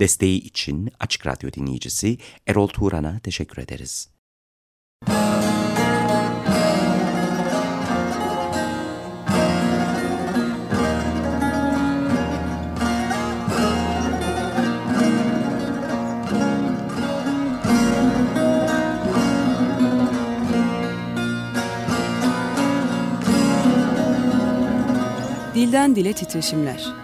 Desteği için Açık Radyo dinleyicisi Erol Turan'a teşekkür ederiz. Dilden Dile Titreşimler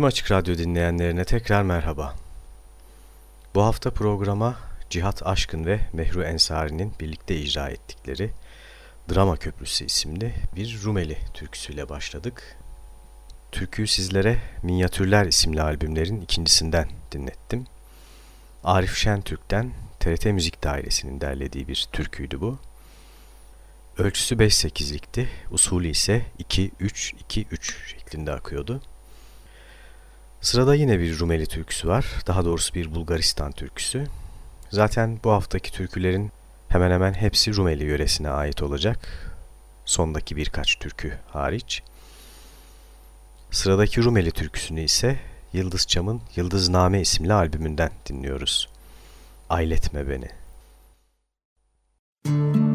Tüm Açık Radyo dinleyenlerine tekrar merhaba. Bu hafta programa Cihat Aşkın ve Mehru Ensari'nin birlikte icra ettikleri Drama Köprüsü isimli bir Rumeli türküsüyle başladık. Türküyü sizlere Minyatürler isimli albümlerin ikincisinden dinlettim. Arif Şentürk'ten TRT Müzik Dairesi'nin derlediği bir türküydü bu. Ölçüsü 5-8'likti, usulü ise 2-3-2-3 şeklinde akıyordu. Sırada yine bir Rumeli türküsü var. Daha doğrusu bir Bulgaristan türküsü. Zaten bu haftaki türkülerin hemen hemen hepsi Rumeli yöresine ait olacak. Sondaki birkaç türkü hariç. Sıradaki Rumeli türküsünü ise Yıldız Çam'ın Yıldızname isimli albümünden dinliyoruz. Ayletme beni. Müzik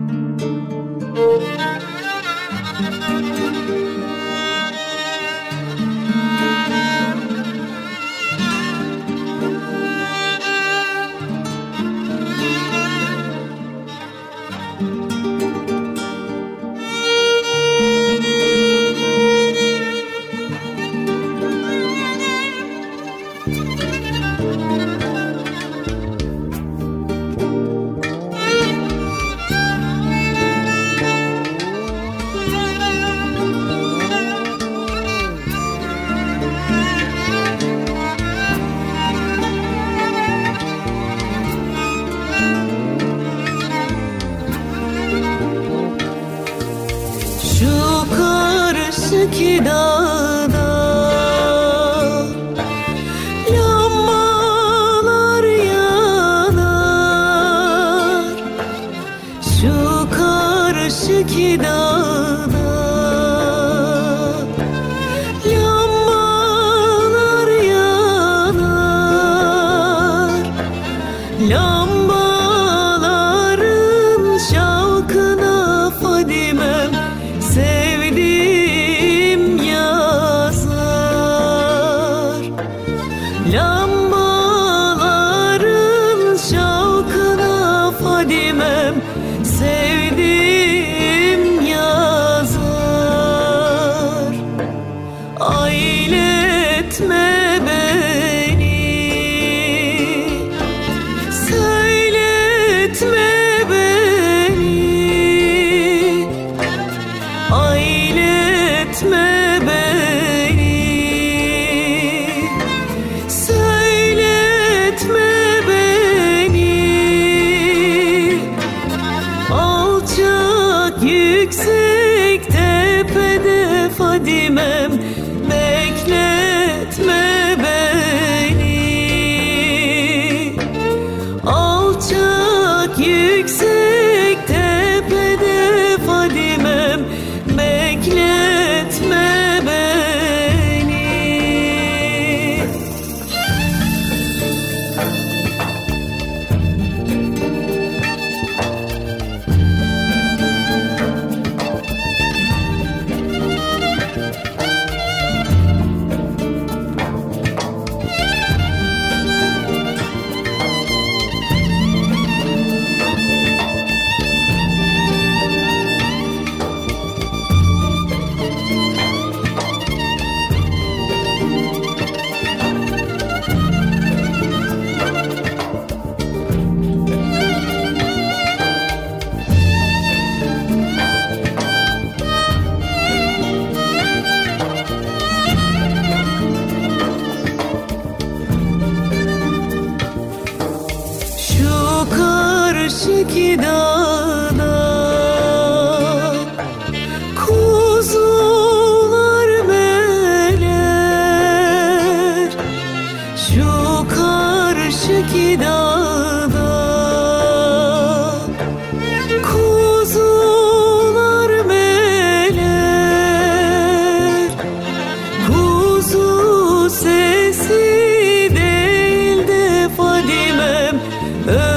Uh.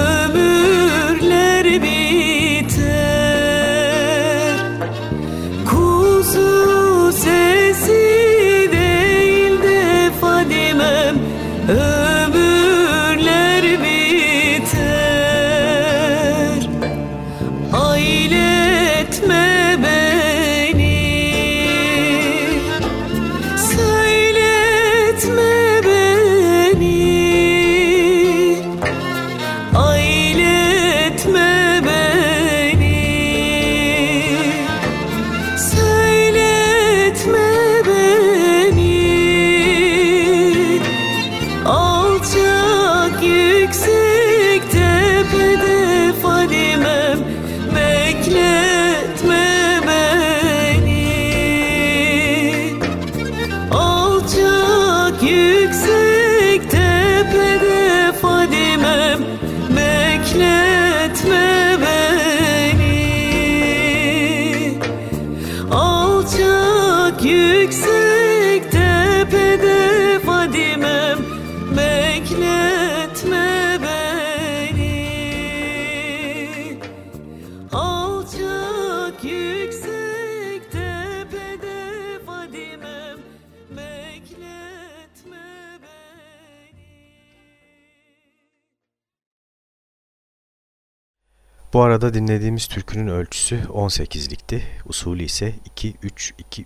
Bu arada dinlediğimiz türkünün ölçüsü 18'likti. Usulü ise 2-3-2-3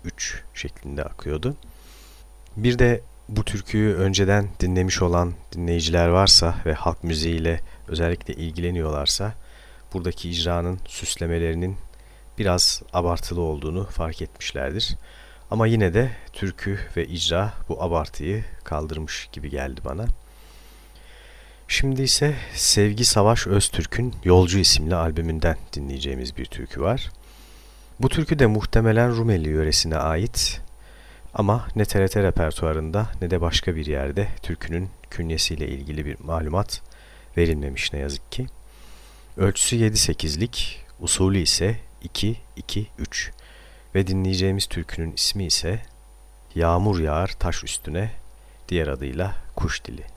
şeklinde akıyordu. Bir de bu türküyü önceden dinlemiş olan dinleyiciler varsa ve halk müziğiyle özellikle ilgileniyorlarsa buradaki icranın süslemelerinin biraz abartılı olduğunu fark etmişlerdir. Ama yine de türkü ve icra bu abartıyı kaldırmış gibi geldi bana. Şimdi ise Sevgi Savaş Öztürk'ün Yolcu isimli albümünden dinleyeceğimiz bir türkü var. Bu türkü de muhtemelen Rumeli yöresine ait Ama ne TRT repertuarında ne de başka bir yerde türkünün künyesiyle ilgili bir malumat verilmemiş ne yazık ki. Ölçüsü 7-8'lik, usulü ise 2-2-3 ve dinleyeceğimiz türkünün ismi ise Yağmur Yağar Taş Üstüne, diğer adıyla Kuş Dili.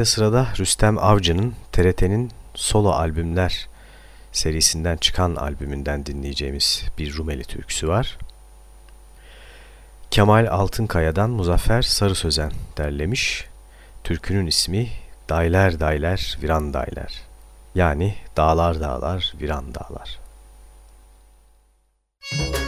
Şimdi sırada Rüstem Avcı'nın TRT'nin solo albümler serisinden çıkan albümünden dinleyeceğimiz bir Rumeli türküsü var. Kemal Altınkaya'dan Muzaffer Sarı Sözen derlemiş. Türkünün ismi Dayler Dayler Viran Dayler. Yani Dağlar Dağlar Viran Dağlar. Müzik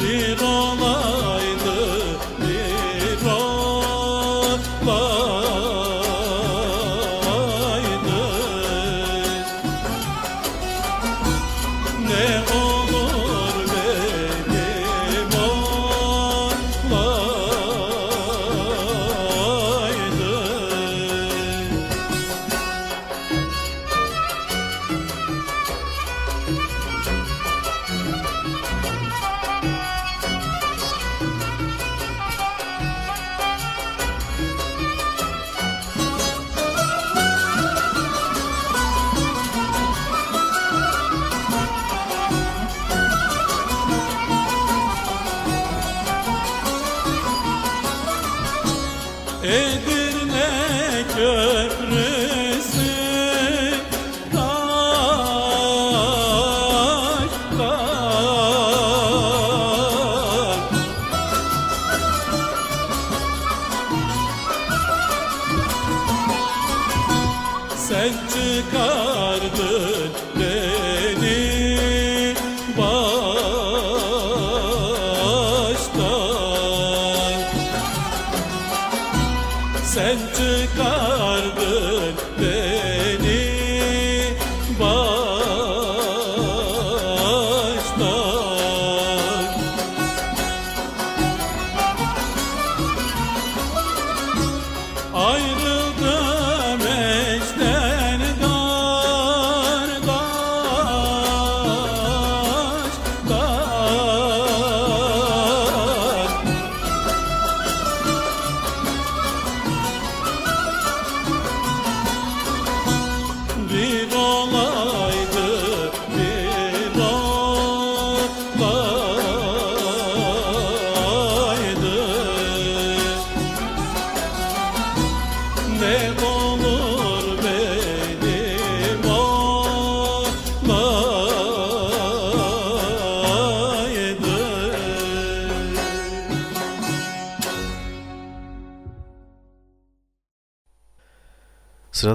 bir olan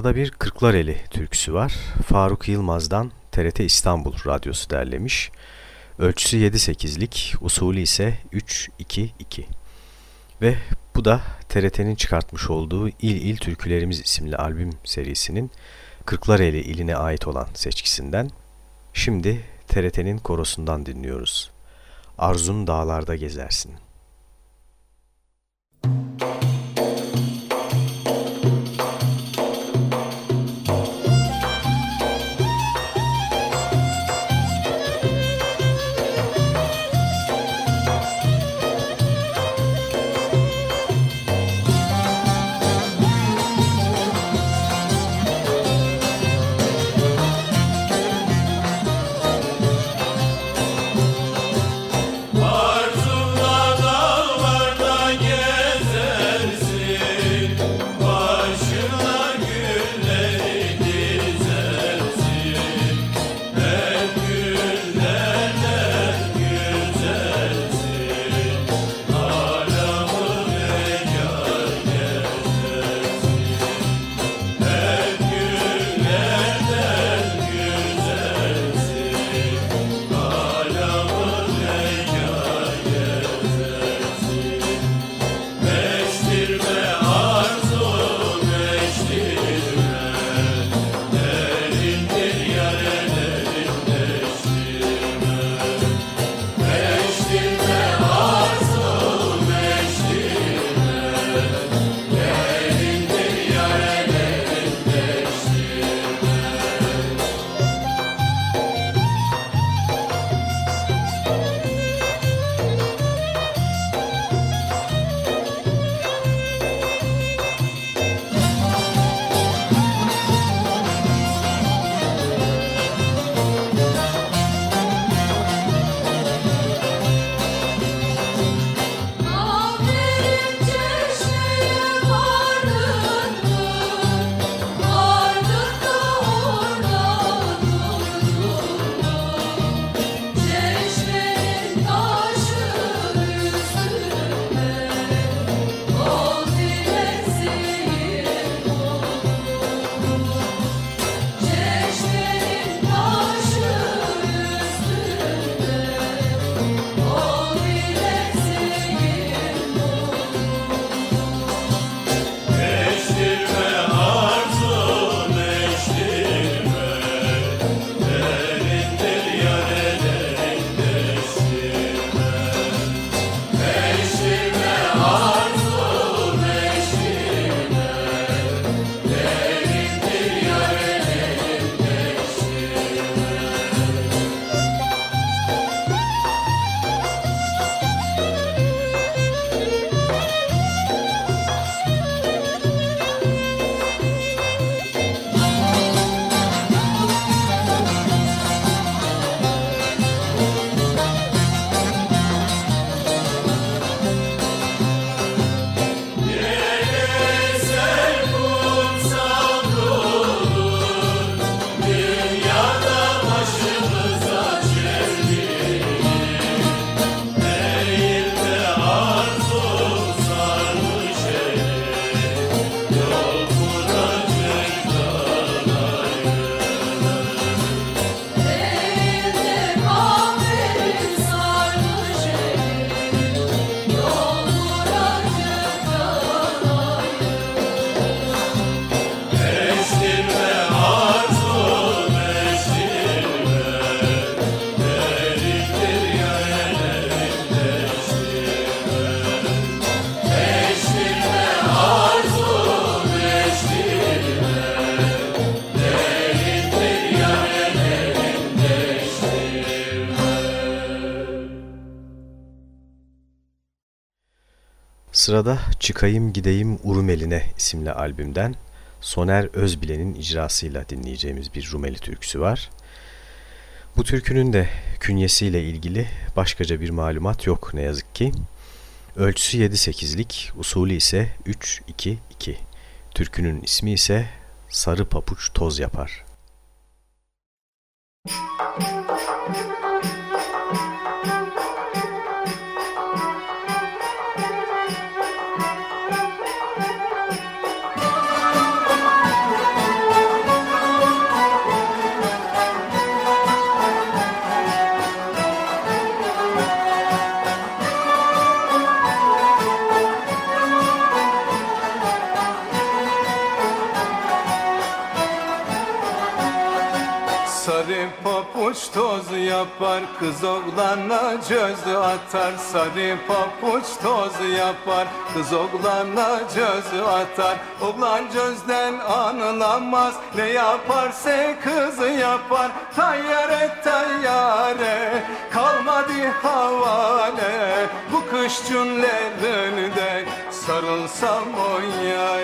Sırada bir Kırklareli türküsü var. Faruk Yılmaz'dan TRT İstanbul Radyosu derlemiş. Ölçüsü 7-8'lik, usulü ise 3-2-2. Ve bu da TRT'nin çıkartmış olduğu İl İl Türkülerimiz isimli albüm serisinin Kırklareli iline ait olan seçkisinden. Şimdi TRT'nin korosundan dinliyoruz. Arzun dağlarda gezersin. Sırada Çıkayım Gideyim Urumeline isimli albümden Soner Özbilen'in icrasıyla dinleyeceğimiz bir Rumeli türküsü var. Bu türkünün de künyesiyle ilgili başkaca bir malumat yok ne yazık ki. Ölçüsü 7-8'lik, usulü ise 3-2-2. Türkünün ismi ise Sarı Papuç Toz Yapar. Müzik papuç toz yapar Kız oğlana cöz atar Sarı papuç toz yapar Kız oğlana cöz atar. Oğlan cözden anılamaz Ne yaparsa kız yapar. Tayyare tayyare Kalmadı havale. Bu kış cünlerinde Sarılsam o yare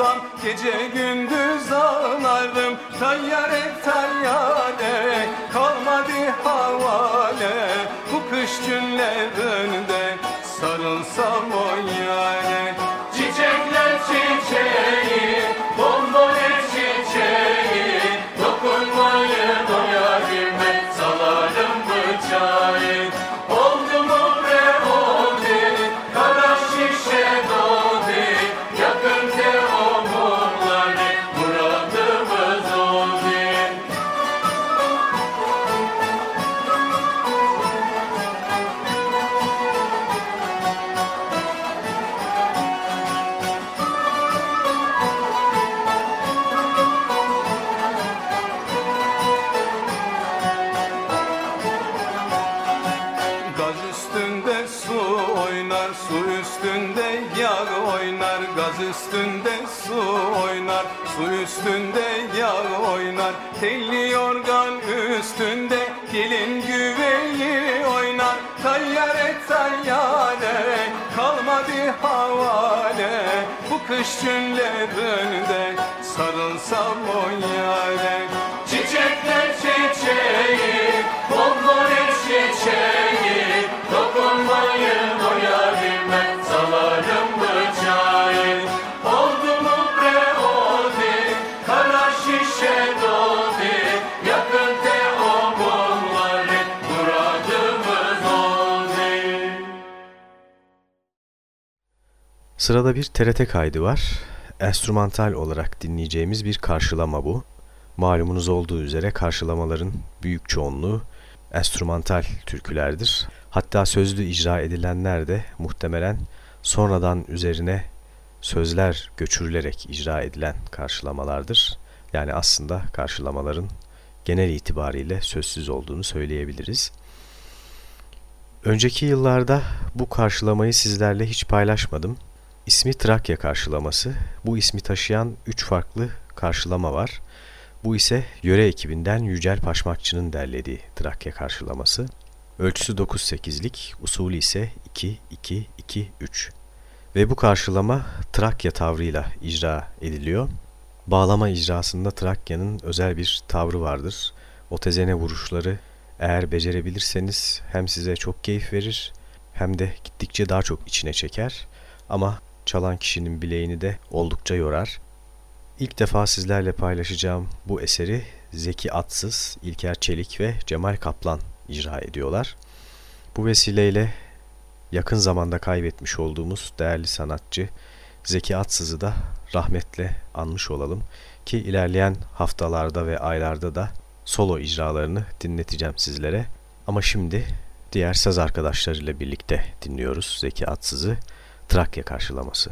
almazsam Gece gündüz ağlarım Tayyare tayyare Kalmadı havale. Bu kış günlerinde Sarılsam o yare. Çiçekler çiçeği Bombone çiçeği Dokunmayın o yarime Salarım bıçağı Bu Sırada bir TRT kaydı var. Enstrümantal olarak dinleyeceğimiz bir karşılama bu. Malumunuz olduğu üzere karşılamaların büyük çoğunluğu enstrümantal türkülerdir. Hatta sözlü icra edilenler de muhtemelen sonradan üzerine sözler göçürülerek icra edilen karşılamalardır. Yani aslında karşılamaların genel itibariyle sözsüz olduğunu söyleyebiliriz. Önceki yıllarda bu karşılamayı sizlerle hiç paylaşmadım. İsmi Trakya karşılaması. Bu ismi taşıyan üç farklı karşılama var. Bu ise yöre ekibinden Yücel Paşmakçı'nın derlediği Trakya karşılaması. Ölçüsü 9-8'lik, usulü ise 2-2-2-3. Ve bu karşılama Trakya tavrıyla icra ediliyor. Bağlama icrasında Trakya'nın özel bir tavrı vardır. O tezene vuruşları eğer becerebilirseniz hem size çok keyif verir hem de gittikçe daha çok içine çeker. Ama çalan kişinin bileğini de oldukça yorar. İlk defa sizlerle paylaşacağım bu eseri Zeki Atsız, İlker Çelik ve Cemal Kaplan icra ediyorlar. Bu vesileyle yakın zamanda kaybetmiş olduğumuz değerli sanatçı Zeki Atsız'ı da rahmetle anmış olalım ki ilerleyen haftalarda ve aylarda da solo icralarını dinleteceğim sizlere. Ama şimdi diğer saz arkadaşlarıyla birlikte dinliyoruz Zeki Atsız'ı Trakya karşılaması.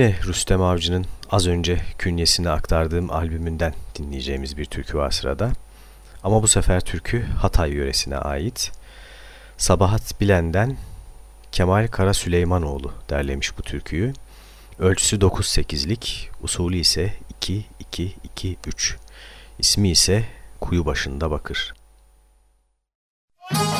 Yine Rüstem Avcı'nın az önce künyesini aktardığım albümünden dinleyeceğimiz bir türkü var sırada. Ama bu sefer türkü Hatay yöresine ait. Sabahat Bilen'den Kemal Kara Süleymanoğlu derlemiş bu türküyü. Ölçüsü 9-8'lik, usulü ise 2-2-2-3. İsmi ise Kuyu Başında Bakır. Müzik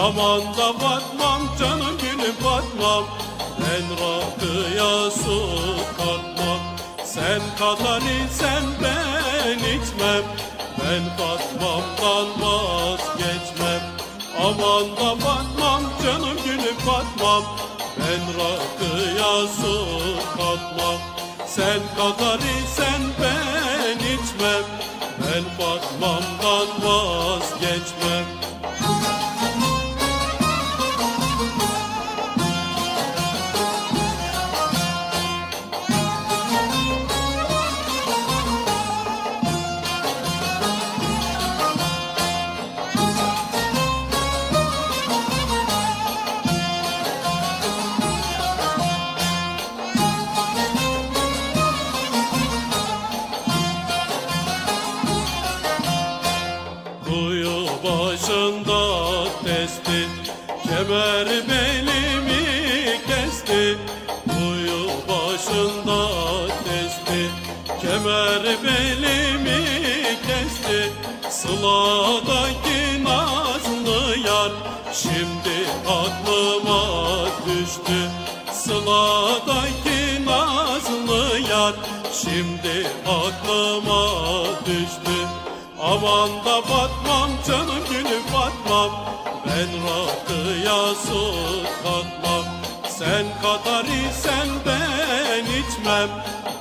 Aman da Fatma'm canım gülüm Fatma'm Ben rakıya su katmam. Sen kadar sen ben içmem. Ben Fatma'mdan vazgeçmem. Aman da batmam canım gülüm batmam Ben rakıya su katmam. Sen kadar isen ben içmem. Ben batmamdan vazgeçmem Kemer belimi kesti Kuyu başında kesti Kemer belimi kesti Sıladaki nazlı yar. Şimdi aklıma düştü Sıladaki nazlı yar. Şimdi aklıma düştü Aman da batmam canım gülüm batmam Ben rakıya su katmam. Sen kadar isen ben içmem.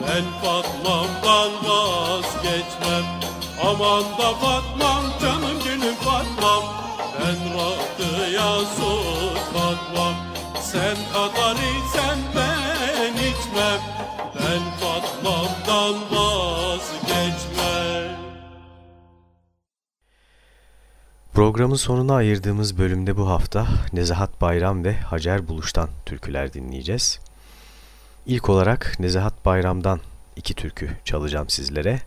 Ben batmamdan vazgeçmem. Aman da batmam canım gülüm batmam Ben rakıya su katmam. Sen kadar isen ben içmem. Ben batmamdan vazgeçmem Programın sonuna ayırdığımız bölümde bu hafta Nezahat Bayram ve Hacer Buluş'tan türküler dinleyeceğiz. İlk olarak Nezahat Bayram'dan iki türkü çalacağım sizlere.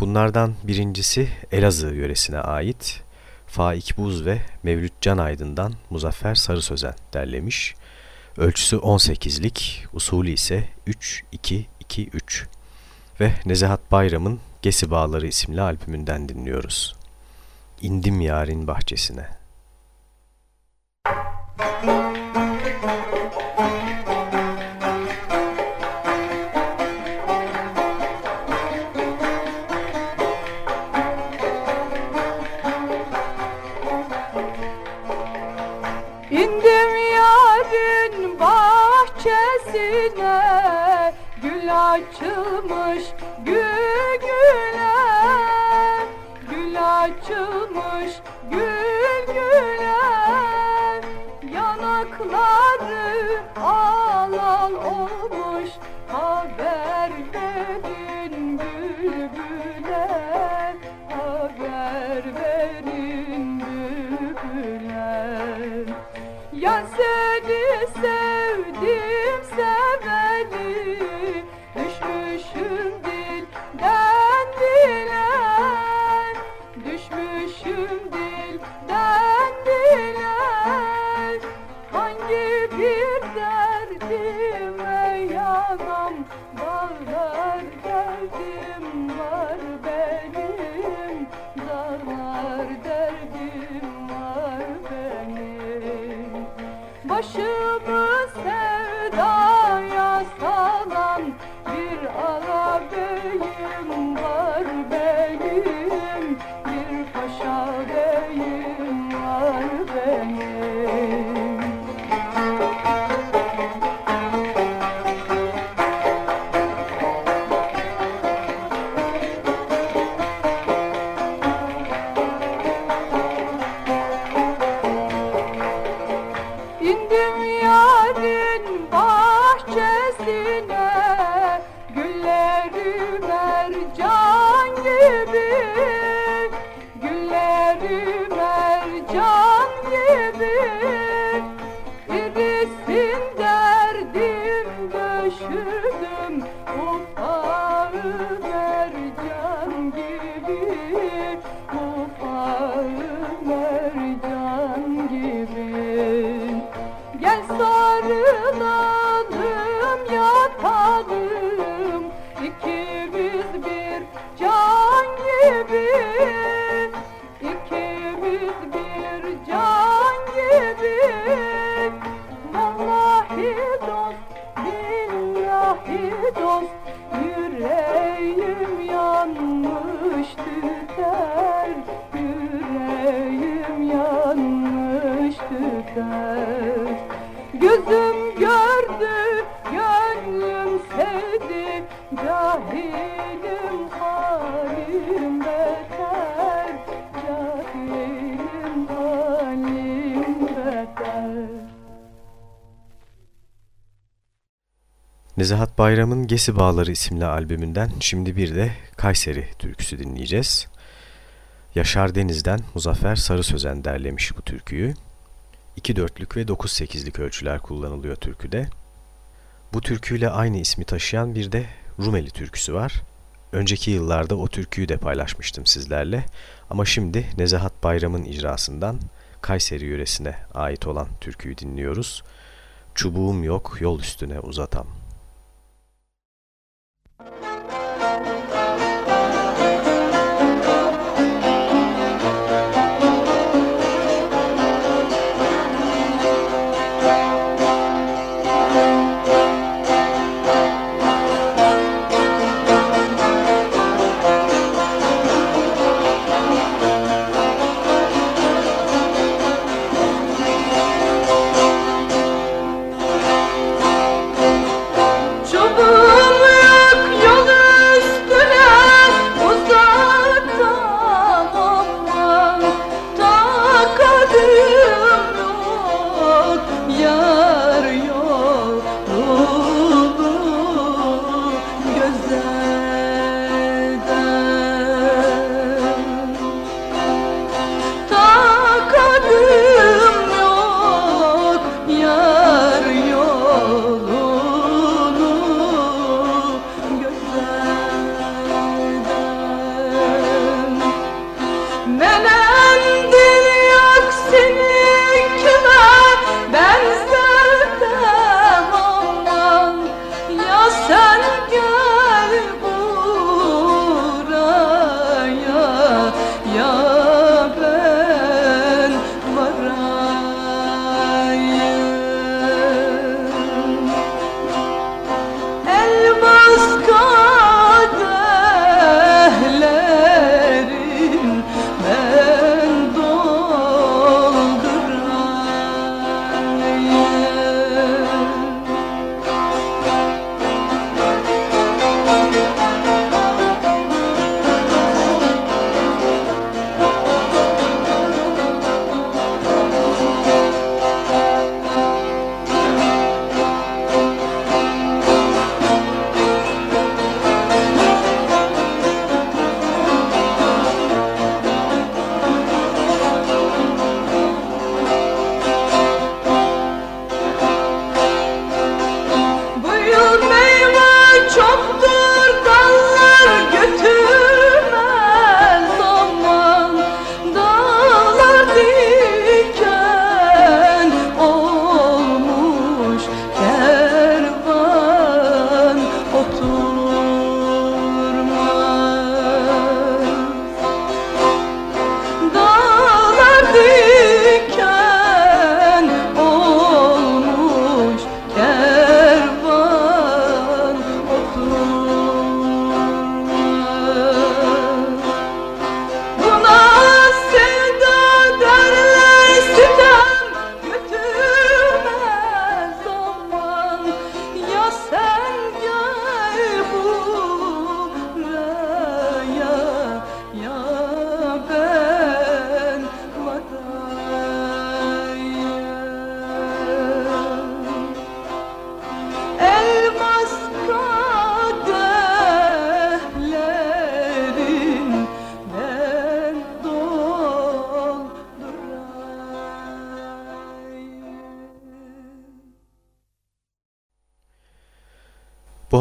Bunlardan birincisi Elazığ yöresine ait Faik Buz ve Mevlüt Can Aydın'dan Muzaffer Sarı Sözen derlemiş. Ölçüsü 18'lik, usulü ise 3-2-2-3 ve Nezahat Bayram'ın Gesi Bağları isimli albümünden dinliyoruz. İndim yarın bahçesine. İndim Gesi Bağları isimli albümünden şimdi bir de Kayseri türküsü dinleyeceğiz. Yaşar Deniz'den Muzaffer Sarı Sözen derlemiş bu türküyü. 2 dörtlük ve 9 sekizlik ölçüler kullanılıyor türküde. Bu türküyle aynı ismi taşıyan bir de Rumeli türküsü var. Önceki yıllarda o türküyü de paylaşmıştım sizlerle ama şimdi Nezahat Bayram'ın icrasından Kayseri yöresine ait olan türküyü dinliyoruz. Çubuğum yok yol üstüne uzatam.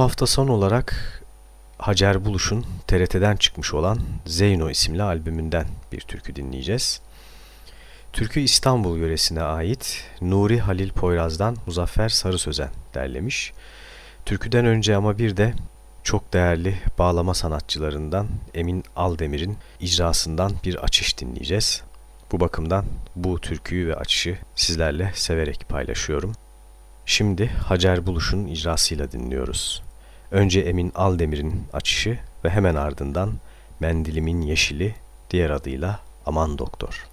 Hafta son olarak Hacer Buluş'un TRT'den çıkmış olan Zeyno isimli albümünden bir türkü dinleyeceğiz. Türkü İstanbul yöresine ait Nuri Halil Poyraz'dan Muzaffer Sarı Sözen derlemiş. Türküden önce ama bir de çok değerli bağlama sanatçılarından Emin Aldemir'in icrasından bir açış dinleyeceğiz. Bu bakımdan bu türküyü ve açışı sizlerle severek paylaşıyorum. Şimdi Hacer Buluş'un icrasıyla dinliyoruz. Önce Emin Aldemir'in açışı ve hemen ardından Mendilimin Yeşili diğer adıyla Aman Doktor.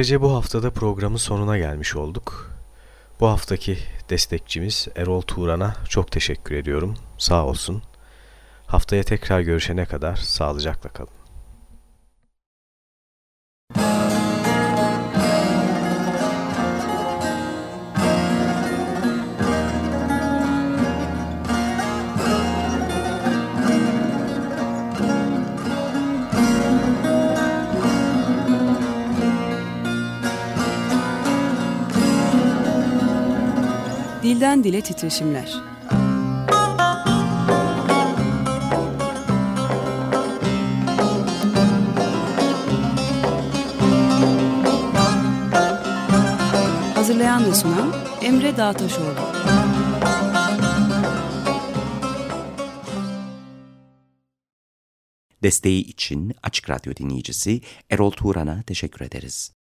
Böylece bu haftada programın sonuna gelmiş olduk. Bu haftaki destekçimiz Erol Turan'a çok teşekkür ediyorum. Sağ olsun. Haftaya tekrar görüşene kadar sağlıcakla kalın. Dile titreşimler. Hazırlayan ve sunan Emre Dağtaşoğlu. Desteği için Açık Radyo dinleyicisi Erol Turan'a teşekkür ederiz.